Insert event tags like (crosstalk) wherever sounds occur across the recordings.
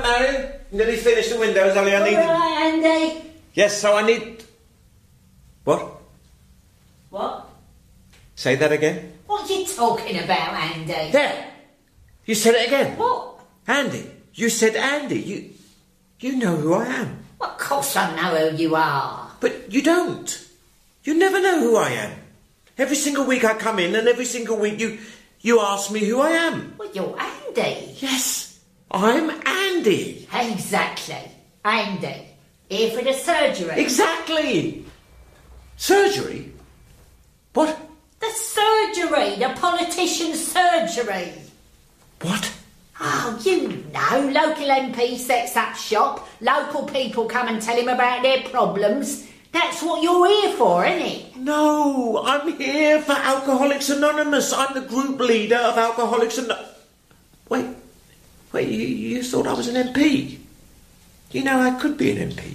right, Marion. Nearly finished the windows, only I need... All right, Andy. Yes, so I need... What? What? Say that again? What are you talking about, Andy? There! You said it again. What? Andy. You said Andy. You... You know who I am. Well, of course I know who you are. But you don't. You never know who I am. Every single week I come in and every single week you... You ask me who I am. Well, you're Andy. Yes. I'm Andy. Exactly. Andy. Here for the surgery. Exactly. Surgery? What? The surgery. The politician's surgery. What? Oh, you know, local MP sets up shop, local people come and tell him about their problems. That's what you're here for, isn't it? No, I'm here for Alcoholics Anonymous. I'm the group leader of Alcoholics Anonymous. Wait, wait, you, you thought I was an MP? You know, I could be an MP.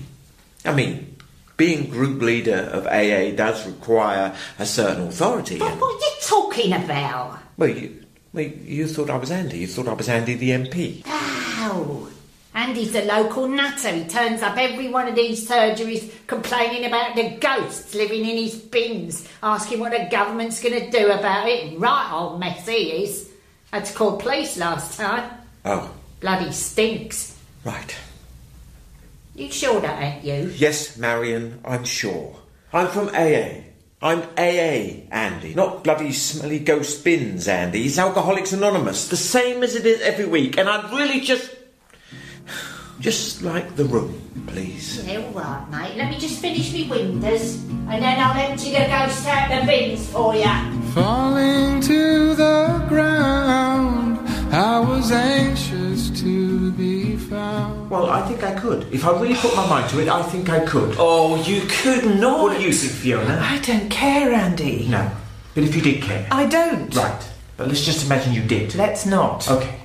I mean, being group leader of AA does require a certain authority. But what are you talking about? Well, you, well, you thought I was Andy. You thought I was Andy the MP. Oh, Andy's a local nutter. He turns up every one of these surgeries complaining about the ghosts living in his bins, asking what the government's going to do about it. Right old mess he is. Had to call police last time. Oh, Bloody stinks. right. You sure that ain't you? Yes, Marion, I'm sure. I'm from AA. I'm AA, Andy, not bloody smelly ghost bins, Andy. It's Alcoholics Anonymous, the same as it is every week, and I'd really just. just like the room, please. Yeah, all right, mate. Let me just finish me windows, and then I'll empty the ghost out the bins for you. Falling to the ground, I was anxious to be found. Well, I think I could. If I really put my mind to it, I think I could. Oh, you could not. What do you think, Fiona? I don't care, Andy. No. But if you did care. I don't. Right. But let's just imagine you did. Let's not. Okay.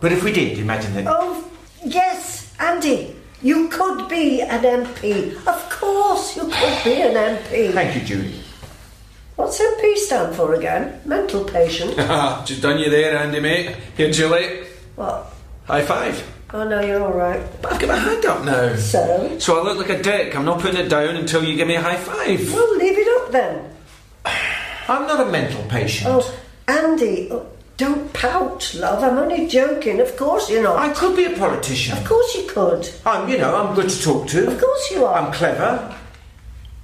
But if we did, imagine that. Oh, yes, Andy. You could be an MP. Of course, you could be an MP. Thank you, Julie. What's MP stand for again? Mental patient. (laughs) Just done you there, Andy, mate. Here, Julie. what? High five. Oh no, you're all right. But I've got my hand up now. So, So I look like a dick. I'm not putting it down until you give me a high five. well, leave it up then. (sighs) I'm not a mental patient. Oh, Andy, oh, don't pout, love. I'm only joking. Of course you're not. I could be a politician. Of course you could. I'm, you know, I'm good to talk to. Of course you are. I'm clever.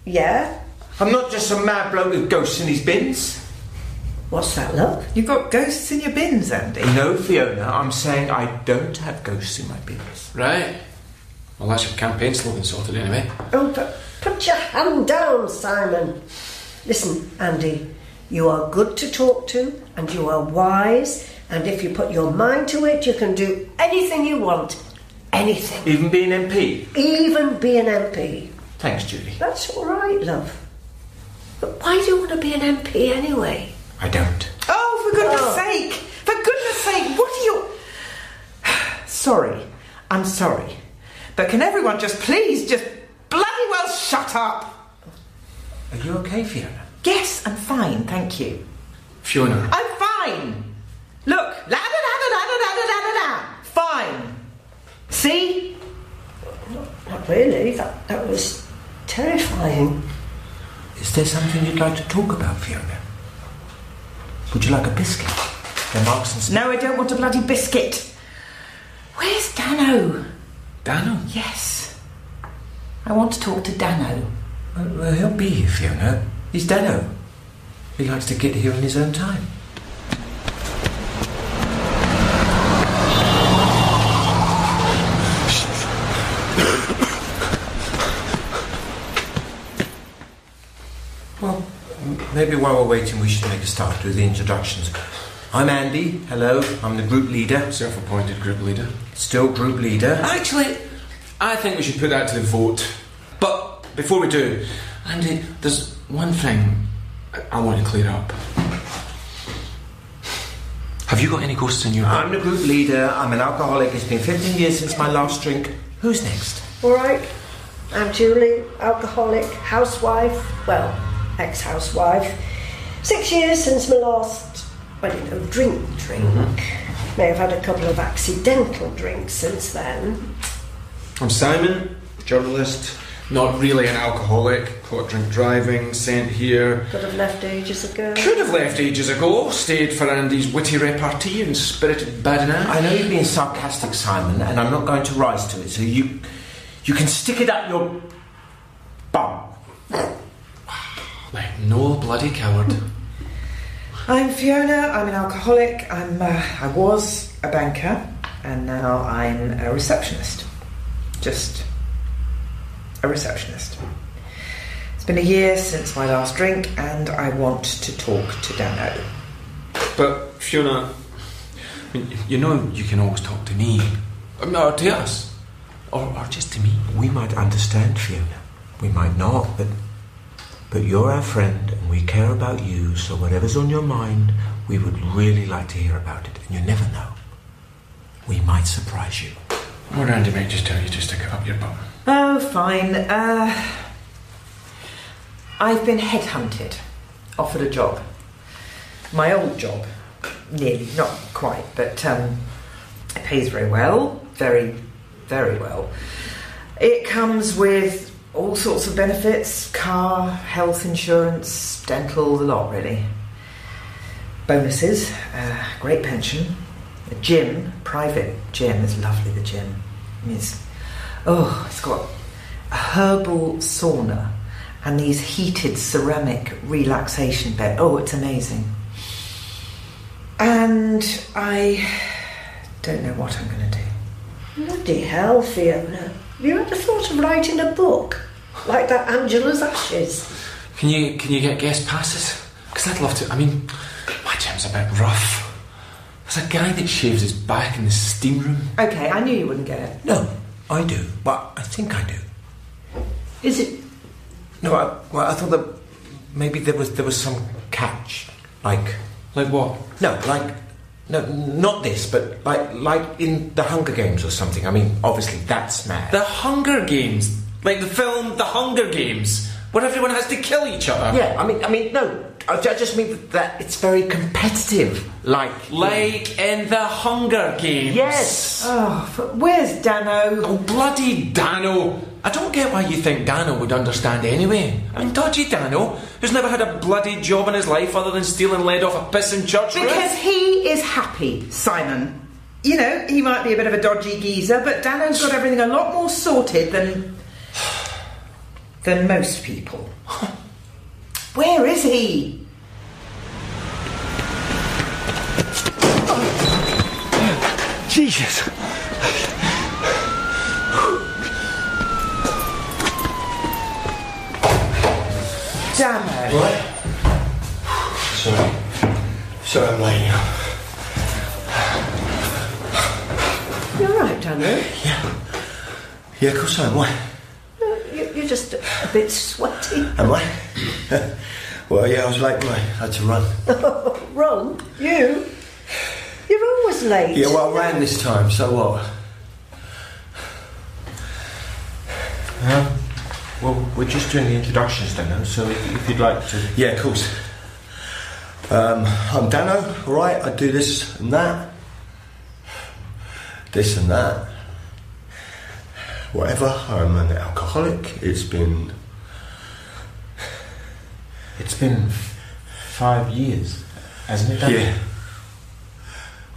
Yeah. I'm not just some mad bloke with ghosts in his bins. What's that, look? You've got ghosts in your bins, Andy. No, Fiona, I'm saying I don't have ghosts in my bins. Right. Well, that's your campaign slogan sorted anyway. Oh, but put your hand down, Simon. Listen, Andy, you are good to talk to and you are wise, and if you put your mind to it, you can do anything you want. Anything. Even being MP. Even be an MP. Thanks, Julie. That's all right, love. But why do you want to be an MP anyway? I don't. Oh, for goodness Oh. sake! For goodness sake, what are you. (sighs) sorry. I'm sorry. But can everyone just please just bloody well shut up? Are you okay, Fiona? Yes, I'm fine, thank you. Fiona. I'm fine. Look, la da da da da da da da da da. Fine. See? Not really. That, that was terrifying. Is there something you'd like to talk about, Fiona? Would you like a biscuit? They're Marks and. No, I don't want a bloody biscuit. Where's Dano? Dano. Yes. I want to talk to Dano. Well, well, he'll be here, Fiona. He's Dano. He likes to get here in his own time. Maybe while we're waiting, we should make a start with the introductions. I'm Andy. Hello. I'm the group leader. Self appointed group leader. Still group leader. Actually, I think we should put that to the vote. But before we do, Andy, there's one thing I- I want to clear up. Have you got any ghosts in your I'm the group leader. I'm an alcoholic. It's been 15 years since my last drink. Who's next? All right. I'm Julie, alcoholic, housewife, well, ex housewife. Six years since my last, well, you know, drink, drink. Mm-hmm. May have had a couple of accidental drinks since then. I'm Simon, journalist, not really an alcoholic, caught drink driving, sent here. Could have left ages ago. Could have left ages ago, stayed for Andy's witty repartee and spirited badinage. I know you're being sarcastic, Simon, and I'm not going to rise to it, so you you can stick it up your bum. Like no bloody coward. (laughs) I'm Fiona. I'm an alcoholic. I'm. Uh, I was a banker, and now I'm a receptionist. Just a receptionist. It's been a year since my last drink, and I want to talk to Dano. But Fiona, I mean, you know you can always talk to me, or to us, or, or just to me. We might understand, Fiona. We might not, but but you're our friend, and we care about you. So whatever's on your mind, we would really like to hear about it. And you never know. We might surprise you. Or Andy may just tell you just to stick up your bum. Oh, fine. Uh, I've been headhunted, offered a job. My old job, nearly, not quite, but um, it pays very well, very, very well. It comes with all sorts of benefits car, health insurance, dental, the lot, really. Bonuses, uh, great pension, a gym, private gym, is lovely, the gym. It's Oh, it's got a herbal sauna and these heated ceramic relaxation bed. Oh, it's amazing. And I don't know what I'm going to do. Bloody hell, Fiona. Have you ever thought of writing a book? Like that Angela's Ashes? Can you can you get guest passes? Because I'd love to. I mean, my gym's a bit rough. There's a guy that shaves his back in the steam room. Okay, I knew you wouldn't get it. No, I do, but I think I do. Is it? No, I, well, I thought that maybe there was there was some catch, like Like what? no, like no, not this, but like like in the Hunger Games or something. I mean, obviously that's mad. The Hunger Games, like the film The Hunger Games, where everyone has to kill each other. yeah, I mean, I mean, no, I ju- I just mean that it's very competitive, like Like in the Hunger Games. yes. Oh, but where's Dano? Oh, bloody Dano! I don't get why you think Dano would understand anyway. I mean, dodgy Dano, who's never had a bloody job in his life other than stealing lead off a pissing church roof. Because he is happy, Simon. You know, he might be a bit of a dodgy geezer, but Dano's got everything a lot more sorted than. than most people. (laughs) Where is he? Jesus. Dano. Right. Sorry. Sorry I'm late now. You're right, Dano. Yeah, Yeah, of course I am. Why? You- You're just a bit sweaty. Am I? (laughs) well, yeah, I was late, mate. I had to run. (laughs) run? you? You're always late. Yeah, well, I ran this time, so what? Well, we're just doing the introductions, Dano. So if, if you'd like to, Yeah, of course. Um, I'm Dano, alright? I do this and that. This and that. Whatever. I'm an alcoholic. It's been. it's been five years, hasn't it? Dano? Yeah.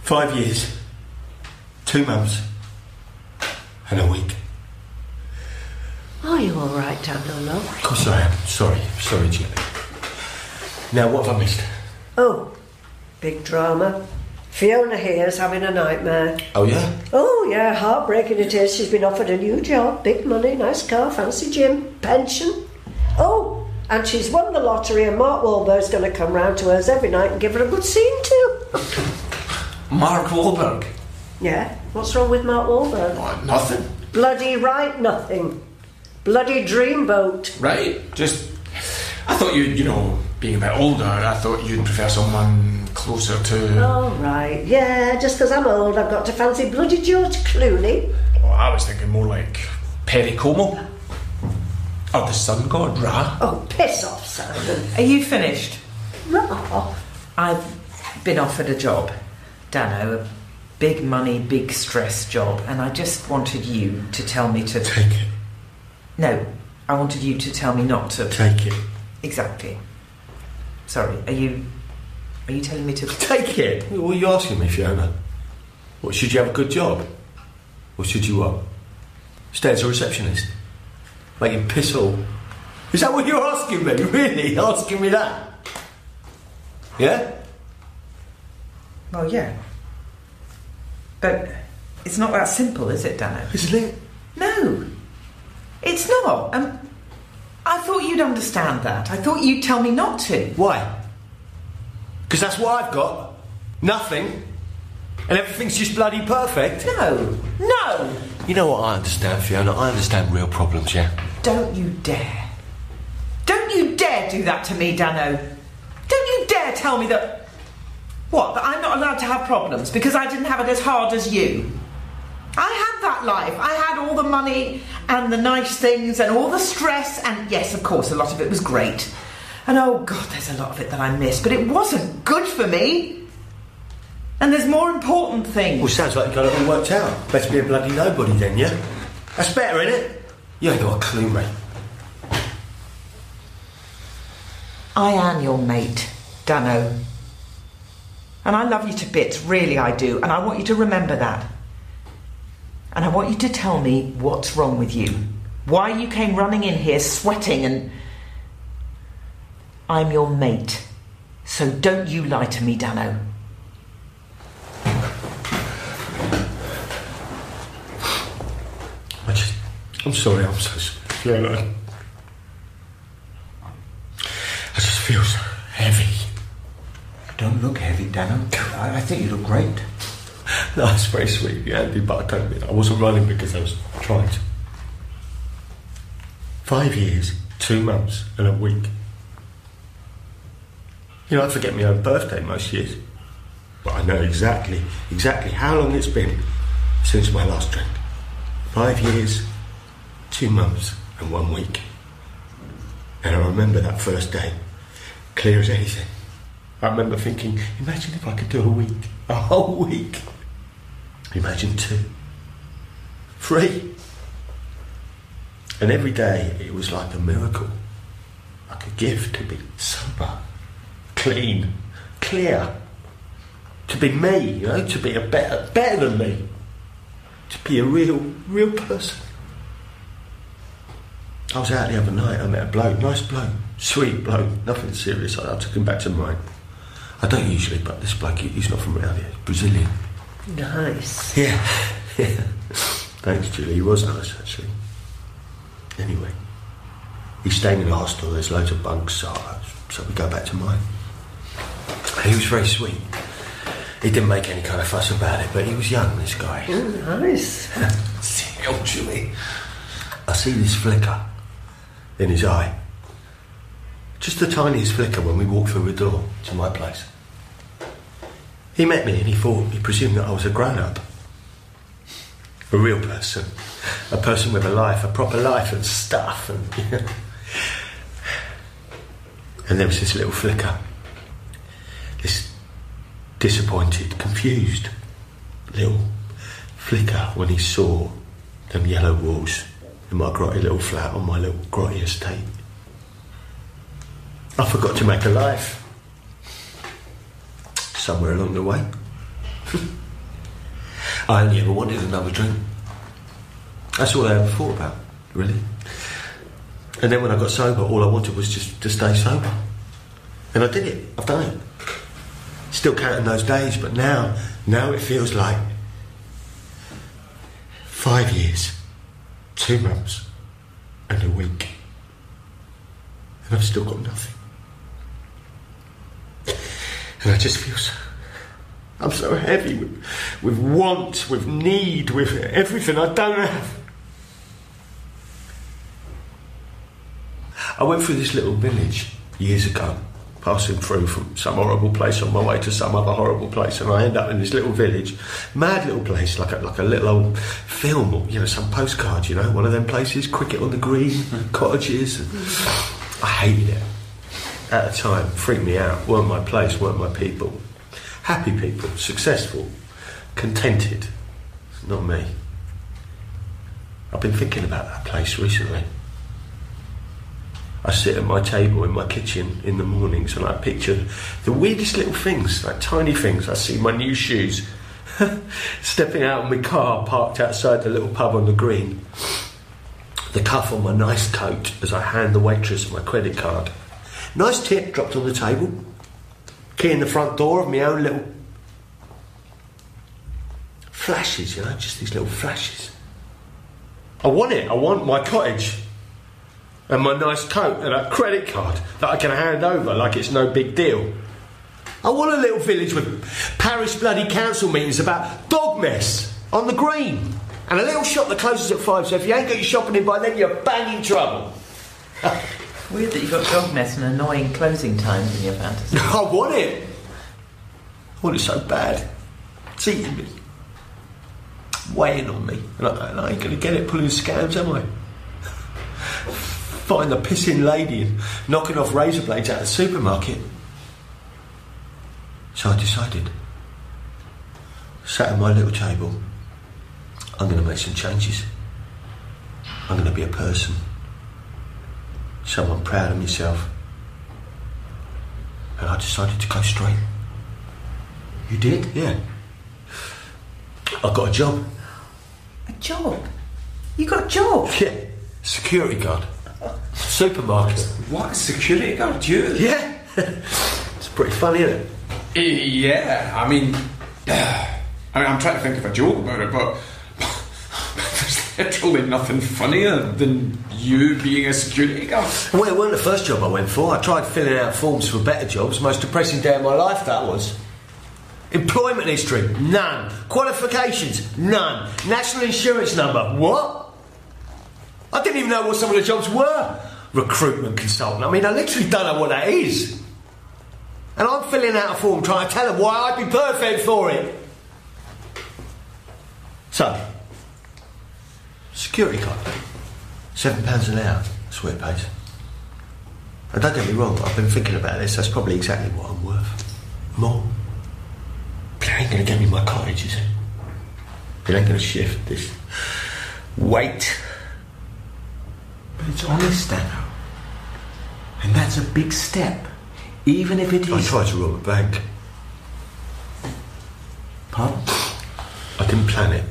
Five years. Two months. And a week. Are you all right, Dano, love? Of course I am. Sorry. Sorry, Jimmy. Now, what have I missed? Oh, big drama. Fiona here's having a nightmare. Oh, yeah? Oh, yeah, heartbreaking it is. She's been offered a new job, big money, nice car, fancy gym, pension. Oh, and she's won the lottery, and Mark Wahlberg's going to come round to hers every night and give her a good scene too. (laughs) Mark Wahlberg. Yeah, what's wrong with Mark Wahlberg? Oh, nothing. Bloody right, nothing. Bloody dreamboat. Right? Just. I thought you'd, you know, being a bit older, I thought you'd prefer someone closer to. All right, yeah, just 'cause I'm old, I've got to fancy bloody George Clooney. Well, I was thinking more like Perry Como. Or the sun god, Ra. Oh, piss off, Simon. Are you finished? Right off. I've been offered a job, Dano, a big money, big stress job, and I just wanted you to tell me to. Take it. No, I wanted you to tell me not to. Take it. Exactly. Sorry, are you. Are you telling me to. (laughs) Take it. What are you asking me, Fiona? What, should you have a good job? Or should you what? Stay as a receptionist? Making piss all? Is that what you're asking me? (laughs) Really? Asking me that? Yeah? Well, yeah. But it's not that simple, is it, Dano? Isn't it? No, it's not. Um, I thought you'd understand that. I thought you'd tell me not to. Why? Because that's what I've got. Nothing. And everything's just bloody perfect. No, no, You know what I understand, Fiona? I understand real problems, yeah? don't you dare. Don't you dare do that to me, Dano. Don't you dare tell me that. What, that I'm not allowed to have problems because I didn't have it as hard as you? I had that life. I had all the money and the nice things and all the stress, and yes, of course, a lot of it was great. And oh god, there's a lot of it that I miss, but it wasn't good for me. And there's more important things. Well, sounds like you got it all worked out. Better be a bloody nobody then, yeah? That's better, isn't it? You ain't got a clue, mate. I am your mate, Dano. And I love you to bits, really I do, and I want you to remember that. And I want you to tell me what's wrong with you. Why you came running in here sweating and. I'm your mate. So don't you lie to me, Dano. I just, I'm sorry, I'm so sorry. Fiona. I just feel so heavy. You don't look heavy, Dano. I, I think you look great. It's very sweet, yeah, I don't mean I wasn't running because I was trying to. Five years, two months, and a week. You know, I forget my own birthday most years. But I know exactly, exactly how long it's been since my last drink. Five years, two months, and one week. And I remember that first day, clear as anything. I remember thinking, imagine if I could do a week, a whole week. Imagine two, three. And every day it was like a miracle, like a gift to be sober, clean, clear, to be me, you know, to be a better, better than me, to be a real, real person. I was out the other night, I met a bloke, nice bloke, sweet bloke, nothing serious. I, I took him back to mine. I don't usually, but this bloke, he's not from around here, Brazilian. Nice. Yeah, (laughs) yeah. Thanks, Julie. He was nice, actually. Anyway, he's staying in a hostel. There's loads of bunks, so, so we go back to mine. He was very sweet. He didn't make any kind of fuss about it, but he was young, this guy. Oh, nice. (laughs) See, oh, Julie. I see this flicker in his eye. Just the tiniest flicker when we walk through the door to my place. He met me and he thought, he presumed that I was a grown up. A real person. A person with a life, a proper life and stuff. And, (laughs) and there was this little flicker. This disappointed, confused little flicker when he saw them yellow walls in my grotty little flat on my little grotty estate. I forgot to make a life. Somewhere along the way. (laughs) I only ever wanted another drink. That's all I ever thought about, really. And then when I got sober, all I wanted was just to stay sober. And I did it. I've done it. Still counting those days, but now, now it feels like five years, two months, and a week. And I've still got nothing. And I just feel so. I'm so heavy with, with want, with need, with everything I don't have. I went through this little village years ago, passing through from some horrible place on my way to some other horrible place, and I end up in this little village, mad little place, like a, like a little old film, or you know, some postcard, you know, one of them places, cricket on the green, (laughs) cottages. And I hated it at a time, freaked me out. weren't my place, weren't my people. Happy people, successful, contented. Not me. I've been thinking about that place recently. I sit at my table in my kitchen in the mornings and I picture the weirdest little things, like tiny things. I see my new shoes, (laughs) stepping out of my car parked outside the little pub on the green, the cuff on my nice coat as I hand the waitress my credit card. Nice tip dropped on the table, key in the front door of my own little flashes, you know, just these little flashes. I want it. I want my cottage and my nice coat and a credit card that I can hand over like it's no big deal. I want a little village with parish bloody council meetings about dog mess on the green. And a little shop that closes at five, so if you ain't got your shopping in by then, you're banging trouble. (laughs) Weird that you've got dog mess and annoying closing times in your fantasy. (laughs) I want it. I want it so bad. It's eating me. Weighing on me. And I, I ain't to get it pulling scams, am I? Find the pissing lady and knocking off razor blades out of the supermarket. So I decided. Sat at my little table. I'm going to make some changes. I'm going to be a person. Someone proud of myself. And I decided to go straight. You did? Yeah. I got a job. A job? You got a job? (laughs) Yeah. Security guard. Supermarket. What? Security guard? You? Yeah. (laughs) it's pretty funny, isn't it? Yeah, I mean, (sighs) I mean, I'm trying to think of a joke about it, but there's literally nothing funnier than you being a security guard. Well, it wasn't the first job I went for. I tried filling out forms for better jobs. Most depressing day of my life, that was. Employment history, none. Qualifications, none. National insurance number, what? I didn't even know what some of the jobs were. Recruitment consultant. I mean, I literally don't know what that is. And I'm filling out a form trying to tell them why I'd be perfect for it. So, security guard. Seven pounds an hour. That's what it pays. And don't get me wrong, I've been thinking about this. That's probably exactly what I'm worth. More. But it ain't going to get me my cottage, is it? It ain't going to shift this weight. But it's honest, Dano. And that's a big step. Even if it is. I tried to rob a bank. Pardon? I didn't plan it.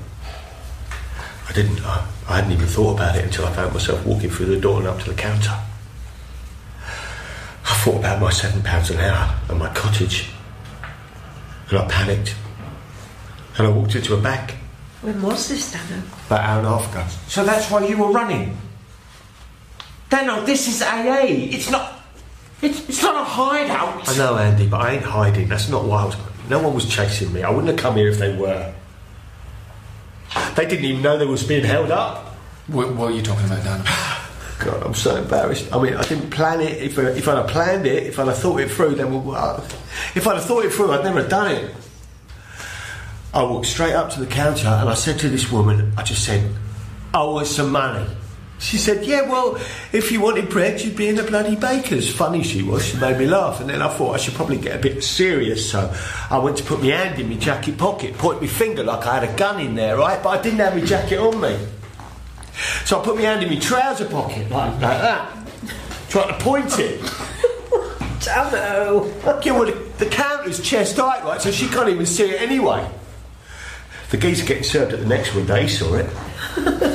I didn't. I, I hadn't even thought about it until I found myself walking through the door and up to the counter. I thought about my seven pounds an hour and my cottage. And I panicked. And I walked into a bank When was this, Dano? about an hour and a half ago. So that's why you were running. Dano, this is AA. It's not. It's, it's not a hideout. I know, Andy, but I ain't hiding. That's not why I was. No one was chasing me. I wouldn't have come here if they were. They didn't even know they was being held up. What, what are you talking about, Dan? (laughs) God, I'm so embarrassed. I mean, I didn't plan it. If, I, if I'd have planned it, if I'd have thought it through, then well, uh, if I'd have thought it through, I'd never have done it. I walked straight up to the counter and I said to this woman, I just said, I want some money. She said, Yeah, well, if you wanted bread, you'd be in the bloody baker's. Funny she was, she made me laugh. And then I thought I should probably get a bit serious, so I went to put my hand in my jacket pocket, point my finger like I had a gun in there, right? But I didn't have my jacket on me. So I put my hand in my trouser pocket, like, like that, trying to point it. (laughs) Dano! Yeah, well, the, the counter's chest height, right, so she can't even see it anyway. The geezer getting served at the next window, he saw it. (laughs)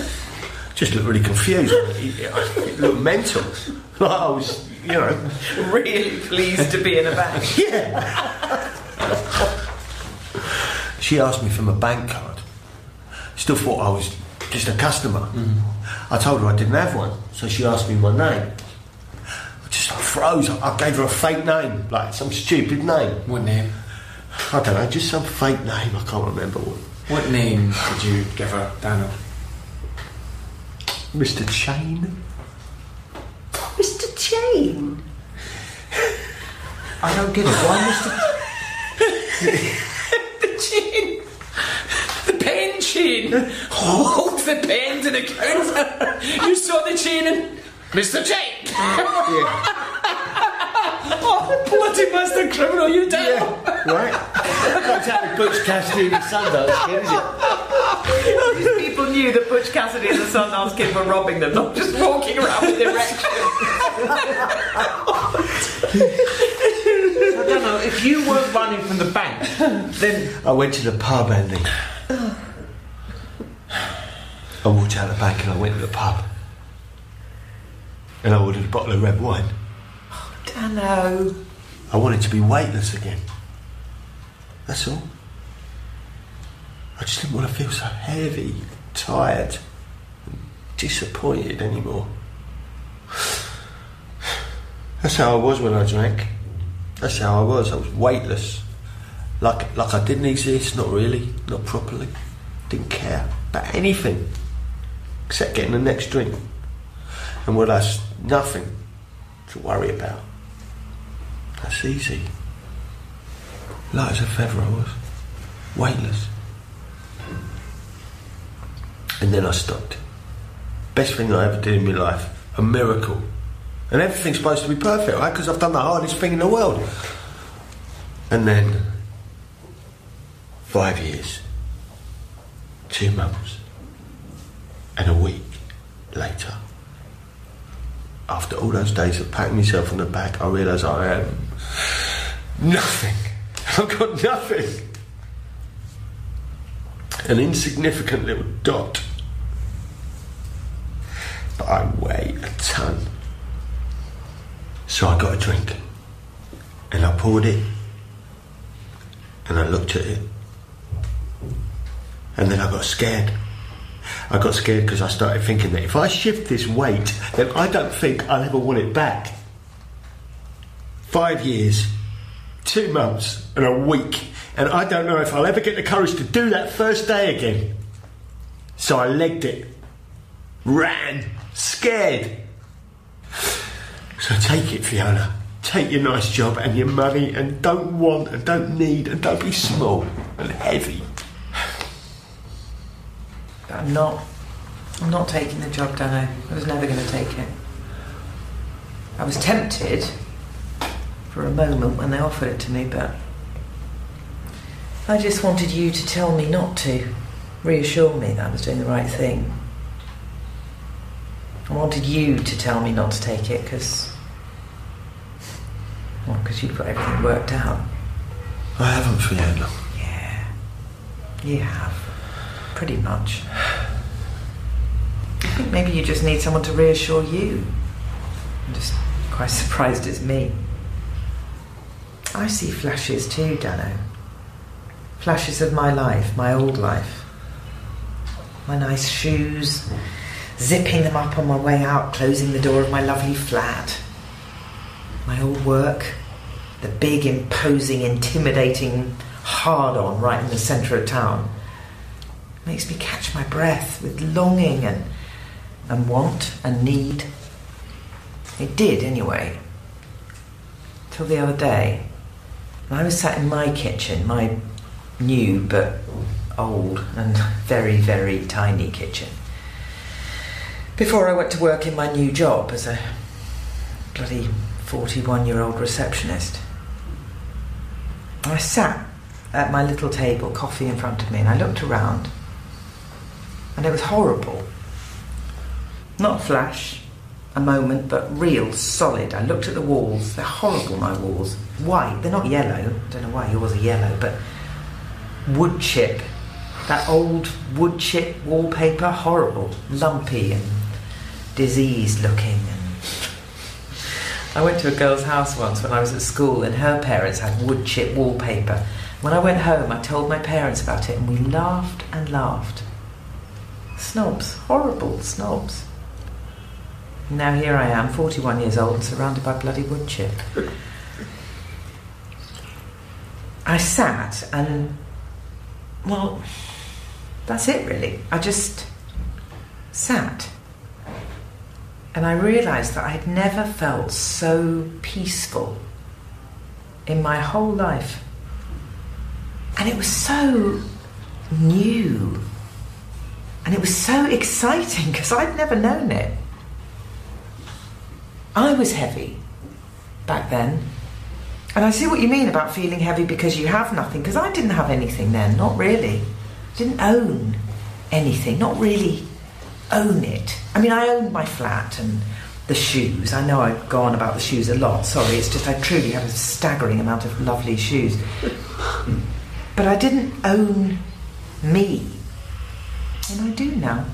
Just looked really confused. (laughs) He looked mental. (laughs) Like I was, you know, Really pleased to be in a bank. (laughs) yeah. she asked me for my bank card. Still thought I was just a customer. Mm-hmm. I told her I didn't have one, so she asked me my name. I just froze. I gave her a fake name, like some stupid name. What name? I don't know, just some fake name. I can't remember what. What name did you give her, Daniel? Mr. Chain. Mr. Chain? I don't get it. Why, Mr. (laughs) The chain! The pen chain! Hold the pen to the counter! You saw the chain and. Mr. Chain! oh, bloody master criminal, you did! Right? (laughs) That's how the Butch Cassidy and the Sundance Kid, is it? Knew that Butch Cassidy and the Sundance Kid were robbing them, not just walking around with erections. I don't know, if you weren't running from the bank, then I went to the pub, Andy. I walked out the bank and I went to the pub. And I ordered a bottle of red wine. Oh, Dano. I wanted to be weightless again. That's all. I just didn't want to feel so heavy, tired, and disappointed anymore. That's how I was when I drank. That's how I was. I was weightless. Like, like I didn't exist, not really, not properly. Didn't care about anything except getting the next drink. And well, that's nothing to worry about. That's easy. Light as a feather I was. Weightless. And then I stopped. Best thing I ever did in my life. A miracle. And everything's supposed to be perfect, right? Because I've done the hardest thing in the world. And then, five years, two months, and a week later, after all those days of patting myself on the back, I realise I am nothing. (laughs) I've got nothing. An insignificant little dot. But I weigh a ton. So I got a drink. And I poured it. And I looked at it. And then I got scared. I got scared because I started thinking that if I shift this weight, then I don't think I'll ever want it back. Five years, two months, and a week, and I don't know if I'll ever get the courage to do that first day again. So I legged it, ran, scared. So take it, Fiona. Take your nice job and your money, and don't want and don't need, and don't be small and heavy. I'm not. I'm not taking the job, Dano. I was never going to take it. I was tempted for a moment when they offered it to me, but I just wanted you to tell me not to, reassure me that I was doing the right thing. I wanted you to tell me not to take it because, well, because you've got everything worked out. I haven't, Fiona. Yeah, you have, pretty much. I think maybe you just need someone to reassure you. I'm just quite (laughs) surprised it's me. I see flashes too, Dano. Flashes of my life, my old life. My nice shoes, zipping them up on my way out, closing the door of my lovely flat. My old work, the big, imposing, intimidating hard on right in the centre of town. Makes me catch my breath with longing and, and want and need. It did, anyway. Till the other day, I was sat in my kitchen, my new but old and (laughs) very, very tiny kitchen, before I went to work in my new job as a bloody 41 year old receptionist. I sat at my little table, coffee in front of me, and I looked around, and it was horrible. Not a flash, a moment, but real, solid. I looked at the walls, they're horrible, my walls. White, they're not yellow, I don't know why yours are yellow, but wood chip, that old wood chip wallpaper, horrible, lumpy and diseased looking. I went to a girl's house once when I was at school, and her parents had wood chip wallpaper. When I went home, I told my parents about it, and we laughed and laughed. Snobs, horrible snobs. Now here I am, 41 years old, and surrounded by bloody wood chip. I sat and, well, that's it really. I just sat. And I realised that I'd never felt so peaceful in my whole life. And it was so new. And it was so exciting because I'd never known it. I was heavy back then. And I see what you mean about feeling heavy because you have nothing, because I didn't have anything then, not really. Didn't own anything, not really own it. I mean, I own my flat and the shoes. I know I've gone about the shoes a lot, sorry, it's just I truly have a staggering amount of lovely shoes. (laughs) But I didn't own me. And I do now.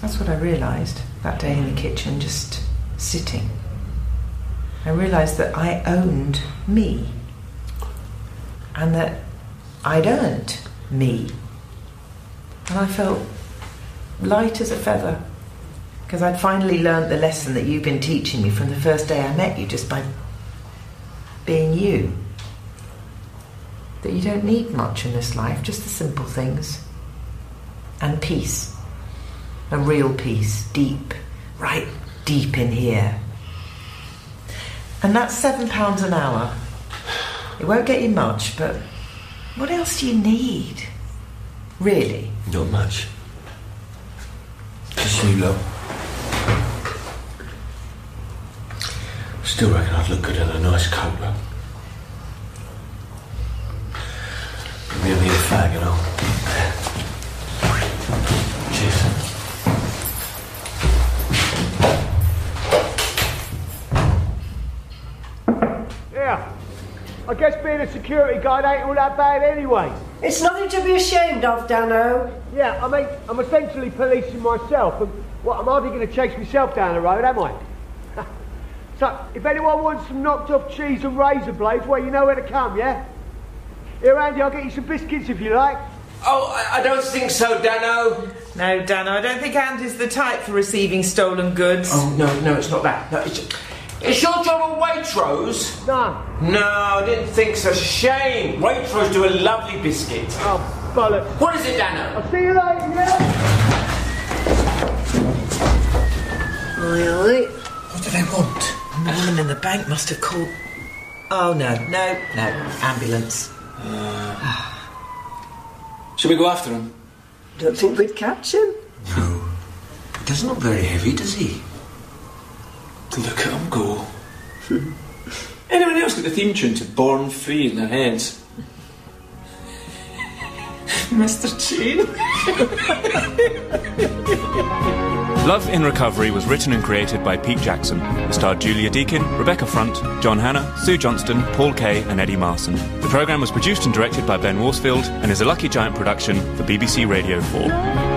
That's what I realised that day in the kitchen, just sitting. I realised that I owned me and that I'd earned me. And I felt light as a feather because I'd finally learnt the lesson that you've been teaching me from the first day I met you just by being you. That you don't need much in this life, just the simple things. And peace. A real peace, deep, right deep in here. And that's seven pounds an hour. It won't get you much, but what else do you need? Really? Not much. You. Still reckon I'd look good in a nice coat, though. Give me a fag and all. Cheers. Yeah. I guess being a security guard ain't all that bad anyway. It's nothing to be ashamed of, Dano. Yeah, I mean, I'm essentially policing myself, and what, I'm hardly going to chase myself down the road, am I? (laughs) so, if anyone wants some knocked off cheese and razor blades, well, you know where to come, yeah? Here, Andy, I'll get you some biscuits if you like. Oh, I, I don't think so, Dano. No, Dano, I don't think Andy's the type for receiving stolen goods. Oh, no, no, it's not that. No, it's, it's your job on Waitrose? No. No, I didn't think so. Shame. Waitrose do a lovely biscuit. Oh, bollocks. What is it, Dano? I'll see you later, yeah? Aye, aye. What do they want? The woman in the bank must have called. Oh, no, no, no. Ambulance. (sighs) Should we go after him? Don't think we'd catch him. No. He doesn't look very heavy, does he? Look at him go. Anyone else got the theme tune to Born Free in their heads? (laughs) Mr. Chain? (laughs) Love in Recovery was written and created by Pete Jackson. It starred Julia Deakin, Rebecca Front, John Hanna, Sue Johnston, Paul Kaye, and Eddie Marsan. The programme was produced and directed by Ben Worsfield and is a Lucky Giant production for BBC Radio 4.